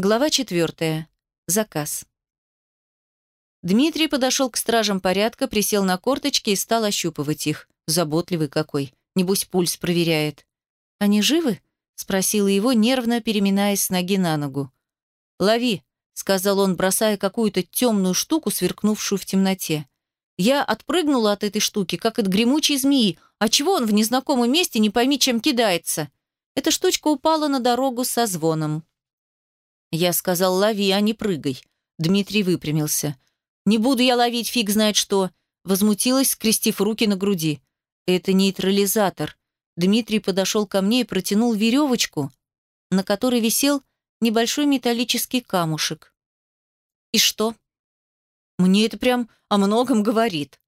Глава четвертая. Заказ. Дмитрий подошел к стражам порядка, присел на корточки и стал ощупывать их. Заботливый какой. Небось, пульс проверяет. «Они живы?» — спросила его, нервно переминаясь с ноги на ногу. «Лови», — сказал он, бросая какую-то темную штуку, сверкнувшую в темноте. Я отпрыгнула от этой штуки, как от гремучей змеи. А чего он в незнакомом месте, не пойми, чем кидается? Эта штучка упала на дорогу со звоном. Я сказал, лови, а не прыгай. Дмитрий выпрямился. Не буду я ловить фиг знает что. Возмутилась, скрестив руки на груди. Это нейтрализатор. Дмитрий подошел ко мне и протянул веревочку, на которой висел небольшой металлический камушек. И что? Мне это прям о многом говорит.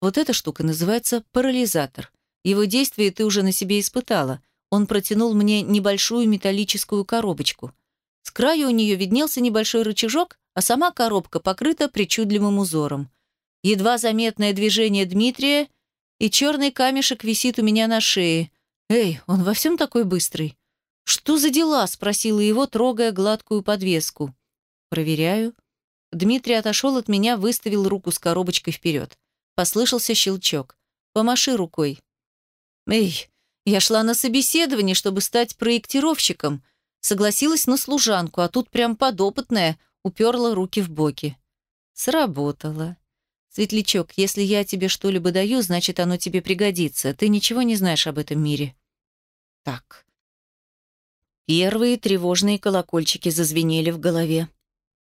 Вот эта штука называется парализатор. Его действие ты уже на себе испытала. Он протянул мне небольшую металлическую коробочку. С краю у нее виднелся небольшой рычажок, а сама коробка покрыта причудливым узором. Едва заметное движение Дмитрия, и черный камешек висит у меня на шее. «Эй, он во всем такой быстрый?» «Что за дела?» – спросила его, трогая гладкую подвеску. «Проверяю». Дмитрий отошел от меня, выставил руку с коробочкой вперед. Послышался щелчок. «Помаши рукой». «Эй, я шла на собеседование, чтобы стать проектировщиком», Согласилась на служанку, а тут прям подопытная, уперла руки в боки. Сработало. Светлячок, если я тебе что-либо даю, значит, оно тебе пригодится. Ты ничего не знаешь об этом мире. Так. Первые тревожные колокольчики зазвенели в голове.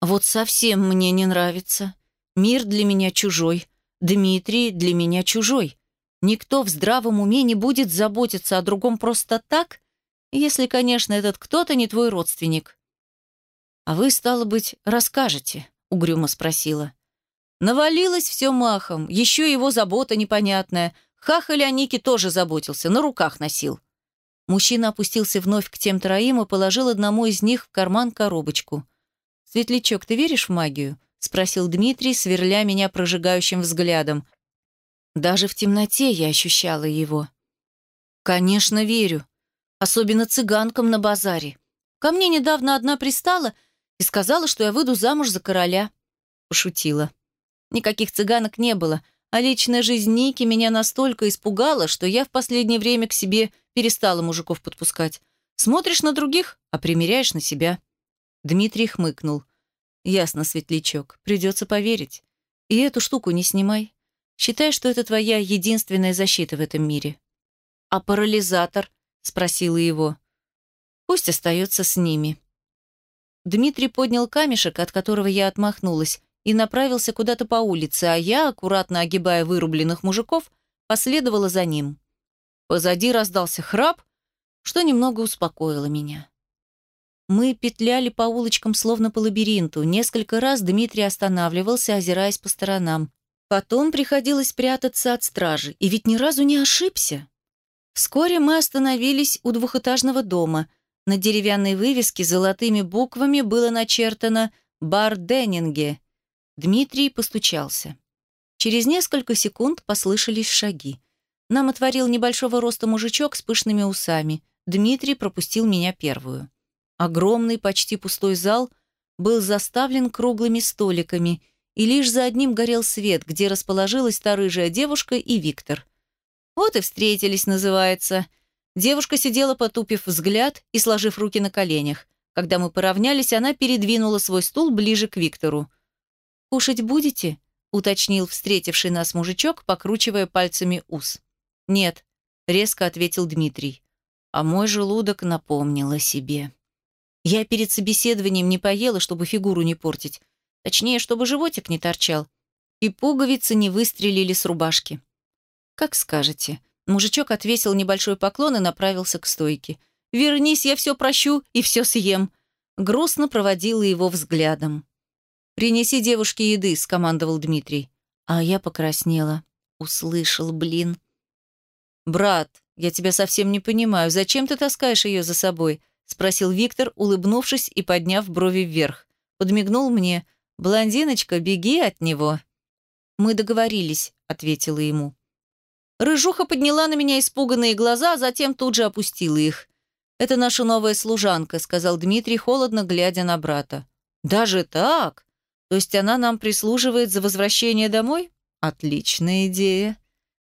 Вот совсем мне не нравится. Мир для меня чужой. Дмитрий для меня чужой. Никто в здравом уме не будет заботиться о другом просто так, если, конечно, этот кто-то не твой родственник. А вы, стало быть, расскажете, угрюмо спросила. Навалилось все махом, еще его забота непонятная. Хахаль о Нике тоже заботился, на руках носил. Мужчина опустился вновь к тем троим и положил одному из них в карман коробочку. «Светлячок, ты веришь в магию?» — спросил Дмитрий, сверля меня прожигающим взглядом. Даже в темноте я ощущала его. «Конечно, верю особенно цыганкам на базаре. Ко мне недавно одна пристала и сказала, что я выйду замуж за короля. Пошутила. Никаких цыганок не было, а личная жизнь Ники меня настолько испугала, что я в последнее время к себе перестала мужиков подпускать. Смотришь на других, а примеряешь на себя. Дмитрий хмыкнул. Ясно, светлячок, придется поверить. И эту штуку не снимай. Считай, что это твоя единственная защита в этом мире. А парализатор — спросила его. «Пусть остается с ними». Дмитрий поднял камешек, от которого я отмахнулась, и направился куда-то по улице, а я, аккуратно огибая вырубленных мужиков, последовала за ним. Позади раздался храп, что немного успокоило меня. Мы петляли по улочкам, словно по лабиринту. Несколько раз Дмитрий останавливался, озираясь по сторонам. Потом приходилось прятаться от стражи. И ведь ни разу не ошибся. Вскоре мы остановились у двухэтажного дома. На деревянной вывеске золотыми буквами было начертано «Бар Деннинге». Дмитрий постучался. Через несколько секунд послышались шаги. Нам отворил небольшого роста мужичок с пышными усами. Дмитрий пропустил меня первую. Огромный, почти пустой зал был заставлен круглыми столиками, и лишь за одним горел свет, где расположилась та рыжая девушка и Виктор. Вот и встретились, называется. Девушка сидела, потупив взгляд и сложив руки на коленях. Когда мы поравнялись, она передвинула свой стул ближе к Виктору. «Кушать будете?» — уточнил встретивший нас мужичок, покручивая пальцами ус. «Нет», — резко ответил Дмитрий. А мой желудок напомнил о себе. Я перед собеседованием не поела, чтобы фигуру не портить. Точнее, чтобы животик не торчал. И пуговицы не выстрелили с рубашки. «Как скажете». Мужичок отвесил небольшой поклон и направился к стойке. «Вернись, я все прощу и все съем». Грустно проводила его взглядом. «Принеси девушке еды», — скомандовал Дмитрий. А я покраснела. Услышал, блин. «Брат, я тебя совсем не понимаю. Зачем ты таскаешь ее за собой?» — спросил Виктор, улыбнувшись и подняв брови вверх. Подмигнул мне. «Блондиночка, беги от него». «Мы договорились», — ответила ему. Рыжуха подняла на меня испуганные глаза, а затем тут же опустила их. «Это наша новая служанка», — сказал Дмитрий, холодно глядя на брата. «Даже так? То есть она нам прислуживает за возвращение домой? Отличная идея».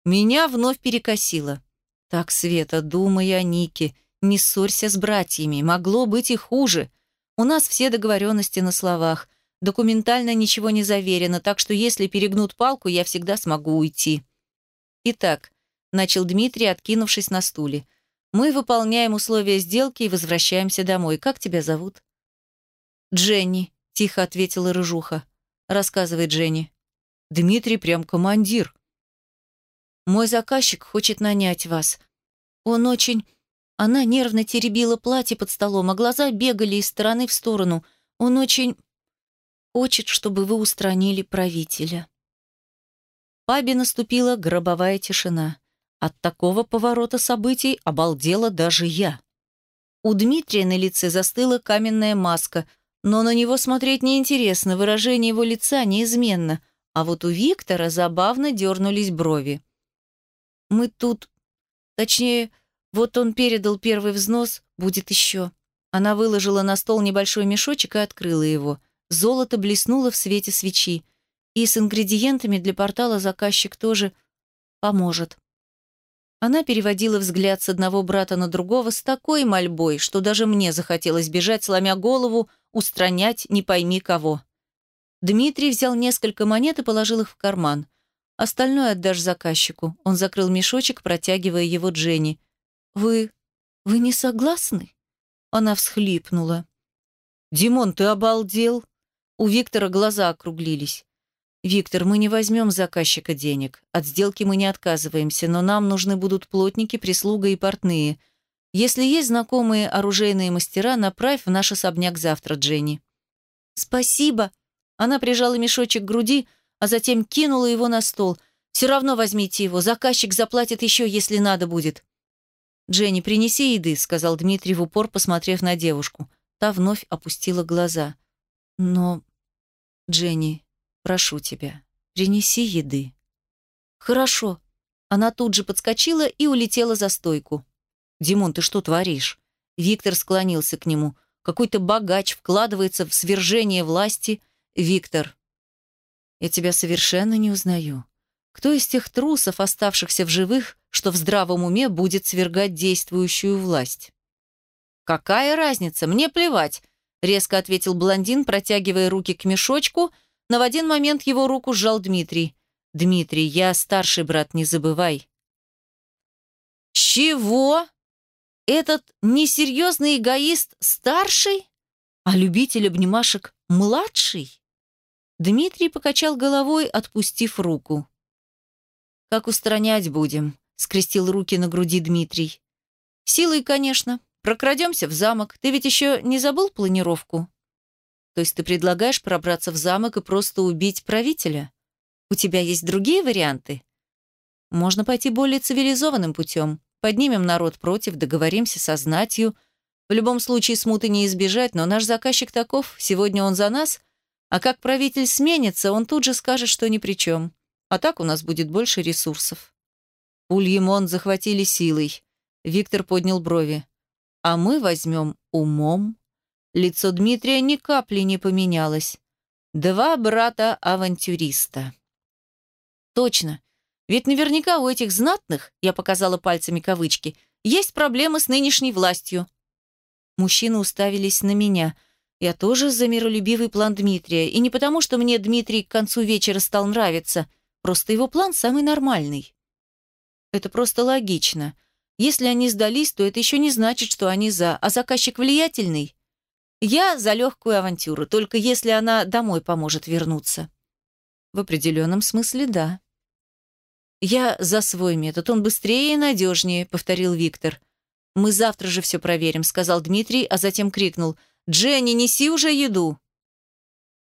Меня вновь перекосило. «Так, Света, думай о Нике, не ссорься с братьями, могло быть и хуже. У нас все договоренности на словах, документально ничего не заверено, так что если перегнут палку, я всегда смогу уйти». «Итак», — начал Дмитрий, откинувшись на стуле, «мы выполняем условия сделки и возвращаемся домой. Как тебя зовут?» «Дженни», — тихо ответила Рыжуха. Рассказывает Дженни. «Дмитрий прям командир». «Мой заказчик хочет нанять вас. Он очень...» Она нервно теребила платье под столом, а глаза бегали из стороны в сторону. Он очень... хочет, чтобы вы устранили правителя. Пабе наступила гробовая тишина. От такого поворота событий обалдела даже я. У Дмитрия на лице застыла каменная маска, но на него смотреть неинтересно, выражение его лица неизменно, а вот у Виктора забавно дернулись брови. «Мы тут... Точнее, вот он передал первый взнос, будет еще». Она выложила на стол небольшой мешочек и открыла его. Золото блеснуло в свете свечи. И с ингредиентами для портала заказчик тоже поможет. Она переводила взгляд с одного брата на другого с такой мольбой, что даже мне захотелось бежать, сломя голову, устранять не пойми кого. Дмитрий взял несколько монет и положил их в карман. Остальное отдашь заказчику. Он закрыл мешочек, протягивая его Дженни. «Вы... вы не согласны?» Она всхлипнула. «Димон, ты обалдел?» У Виктора глаза округлились. «Виктор, мы не возьмем заказчика денег. От сделки мы не отказываемся, но нам нужны будут плотники, прислуга и портные. Если есть знакомые оружейные мастера, направь в наш особняк завтра, Дженни». «Спасибо!» Она прижала мешочек к груди, а затем кинула его на стол. «Все равно возьмите его, заказчик заплатит еще, если надо будет». «Дженни, принеси еды», — сказал Дмитрий в упор, посмотрев на девушку. Та вновь опустила глаза. «Но...» «Дженни, Прошу тебя, принеси еды». «Хорошо». Она тут же подскочила и улетела за стойку. «Димон, ты что творишь?» Виктор склонился к нему. «Какой-то богач вкладывается в свержение власти. Виктор, я тебя совершенно не узнаю. Кто из тех трусов, оставшихся в живых, что в здравом уме будет свергать действующую власть?» «Какая разница? Мне плевать», — резко ответил блондин, протягивая руки к мешочку — но в один момент его руку сжал Дмитрий. «Дмитрий, я старший брат, не забывай». «Чего? Этот несерьезный эгоист старший, а любитель обнимашек младший?» Дмитрий покачал головой, отпустив руку. «Как устранять будем?» — скрестил руки на груди Дмитрий. «Силой, конечно. Прокрадемся в замок. Ты ведь еще не забыл планировку?» То есть ты предлагаешь пробраться в замок и просто убить правителя? У тебя есть другие варианты? Можно пойти более цивилизованным путем. Поднимем народ против, договоримся со знатью. В любом случае смуты не избежать, но наш заказчик таков, сегодня он за нас, а как правитель сменится, он тут же скажет, что ни при чем. А так у нас будет больше ресурсов. Ульемон захватили силой. Виктор поднял брови. А мы возьмем умом. Лицо Дмитрия ни капли не поменялось. Два брата-авантюриста. Точно. Ведь наверняка у этих знатных, я показала пальцами кавычки, есть проблемы с нынешней властью. Мужчины уставились на меня. Я тоже за миролюбивый план Дмитрия. И не потому, что мне Дмитрий к концу вечера стал нравиться. Просто его план самый нормальный. Это просто логично. Если они сдались, то это еще не значит, что они за, а заказчик влиятельный. Я за легкую авантюру, только если она домой поможет вернуться. В определенном смысле да. Я за свой метод, он быстрее и надежнее, повторил Виктор. Мы завтра же все проверим, сказал Дмитрий, а затем крикнул. Дженни, неси уже еду.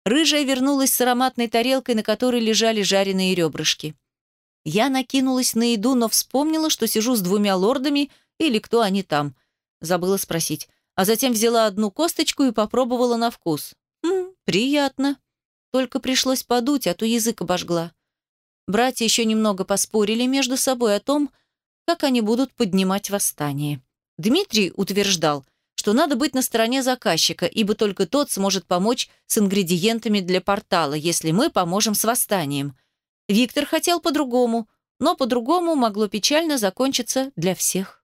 Рыжая вернулась с ароматной тарелкой, на которой лежали жареные ребрышки. Я накинулась на еду, но вспомнила, что сижу с двумя лордами или кто они там. Забыла спросить а затем взяла одну косточку и попробовала на вкус. Хм, приятно. Только пришлось подуть, а то язык обожгла. Братья еще немного поспорили между собой о том, как они будут поднимать восстание. Дмитрий утверждал, что надо быть на стороне заказчика, ибо только тот сможет помочь с ингредиентами для портала, если мы поможем с восстанием. Виктор хотел по-другому, но по-другому могло печально закончиться для всех.